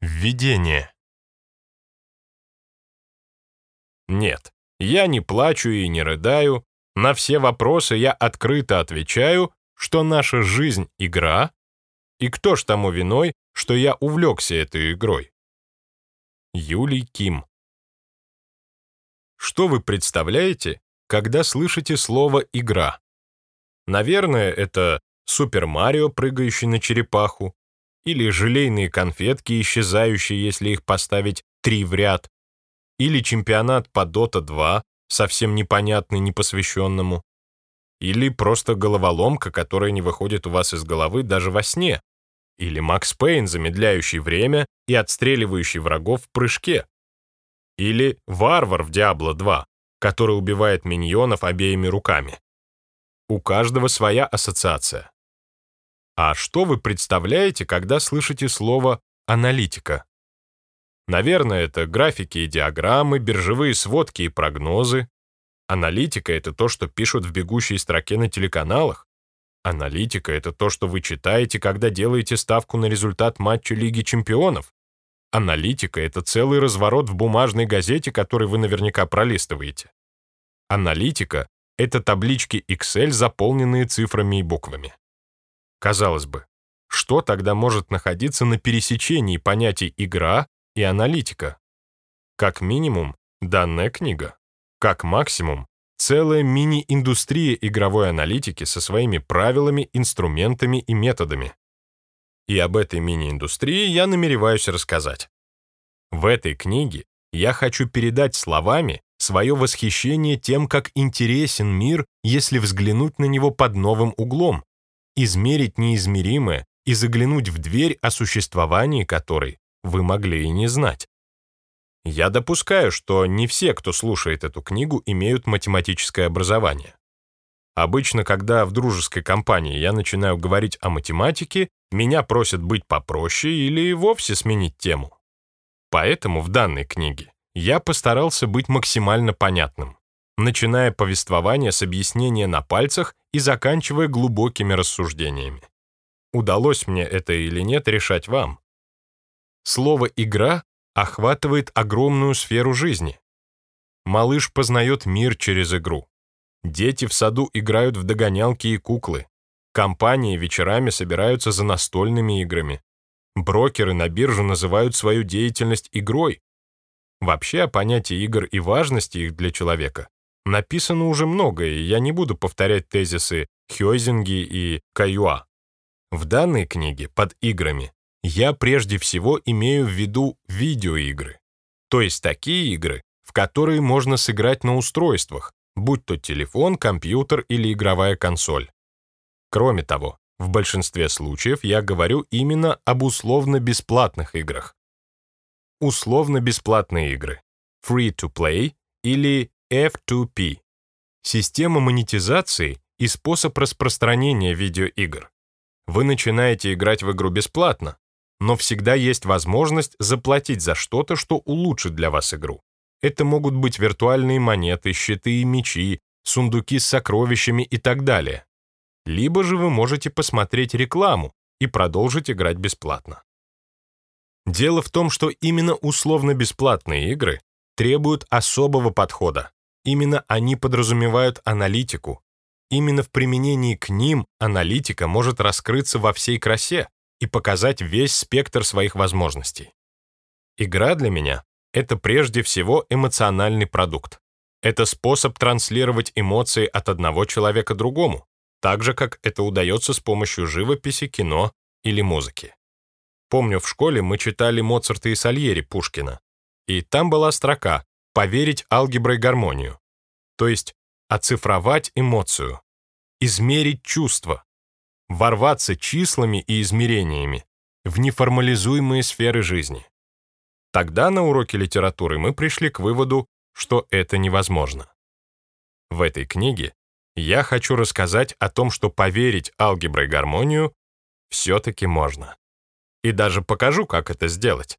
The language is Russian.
Введение. Нет, я не плачу и не рыдаю. На все вопросы я открыто отвечаю, что наша жизнь — игра, и кто ж тому виной, что я увлекся этой игрой? Юлий Ким. Что вы представляете, когда слышите слово «игра»? Наверное, это Супер Марио, прыгающий на черепаху, или желейные конфетки, исчезающие, если их поставить три в ряд, или чемпионат по Dota 2, совсем непонятный непосвященному, или просто головоломка, которая не выходит у вас из головы даже во сне, или Макс Пейн, замедляющий время и отстреливающий врагов в прыжке, или Варвар в Диабло 2, который убивает миньонов обеими руками. У каждого своя ассоциация. А что вы представляете, когда слышите слово «аналитика»? Наверное, это графики и диаграммы, биржевые сводки и прогнозы. Аналитика — это то, что пишут в бегущей строке на телеканалах. Аналитика — это то, что вы читаете, когда делаете ставку на результат матча Лиги чемпионов. Аналитика — это целый разворот в бумажной газете, который вы наверняка пролистываете. Аналитика — это таблички Excel, заполненные цифрами и буквами. Казалось бы, что тогда может находиться на пересечении понятий «игра» и «аналитика»? Как минимум, данная книга. Как максимум, целая мини-индустрия игровой аналитики со своими правилами, инструментами и методами. И об этой мини-индустрии я намереваюсь рассказать. В этой книге я хочу передать словами свое восхищение тем, как интересен мир, если взглянуть на него под новым углом, измерить неизмеримое и заглянуть в дверь, о существовании которой вы могли и не знать. Я допускаю, что не все, кто слушает эту книгу, имеют математическое образование. Обычно, когда в дружеской компании я начинаю говорить о математике, меня просят быть попроще или вовсе сменить тему. Поэтому в данной книге я постарался быть максимально понятным начиная повествование с объяснения на пальцах и заканчивая глубокими рассуждениями. Удалось мне это или нет, решать вам. Слово «игра» охватывает огромную сферу жизни. Малыш познает мир через игру. Дети в саду играют в догонялки и куклы. Компании вечерами собираются за настольными играми. Брокеры на бирже называют свою деятельность игрой. Вообще о понятии игр и важности их для человека Написано уже многое, и я не буду повторять тезисы Хёйзинги и Каюа. В данной книге под играми я прежде всего имею в виду видеоигры, то есть такие игры, в которые можно сыграть на устройствах, будь то телефон, компьютер или игровая консоль. Кроме того, в большинстве случаев я говорю именно об условно-бесплатных играх. Условно-бесплатные игры, free-to-play или F2P — система монетизации и способ распространения видеоигр. Вы начинаете играть в игру бесплатно, но всегда есть возможность заплатить за что-то, что улучшит для вас игру. Это могут быть виртуальные монеты, щиты и мечи, сундуки с сокровищами и так далее. Либо же вы можете посмотреть рекламу и продолжить играть бесплатно. Дело в том, что именно условно-бесплатные игры требуют особого подхода. Именно они подразумевают аналитику. Именно в применении к ним аналитика может раскрыться во всей красе и показать весь спектр своих возможностей. Игра для меня — это прежде всего эмоциональный продукт. Это способ транслировать эмоции от одного человека другому, так же, как это удается с помощью живописи, кино или музыки. Помню, в школе мы читали Моцарта и Сальери Пушкина, и там была строка поверить алгеброй гармонию, то есть оцифровать эмоцию, измерить чувства, ворваться числами и измерениями в неформализуемые сферы жизни. Тогда на уроке литературы мы пришли к выводу, что это невозможно. В этой книге я хочу рассказать о том, что поверить алгеброй гармонию все-таки можно. И даже покажу, как это сделать.